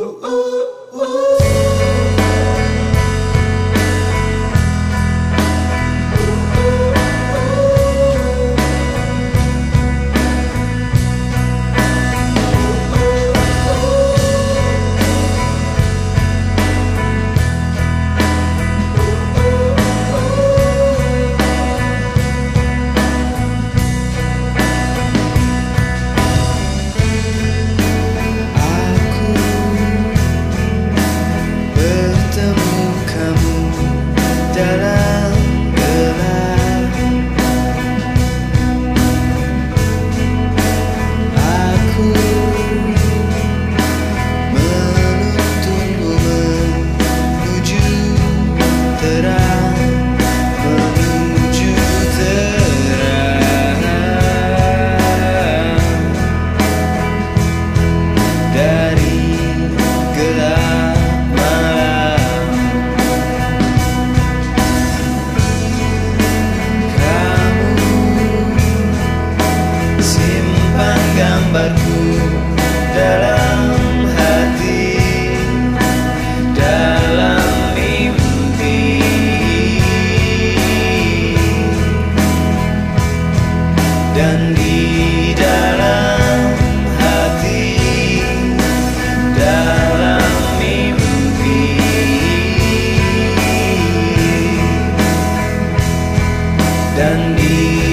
ooh, ooh. gambarku dalam hati dalam mimpi dan di dalam hati dalam mimpi dan di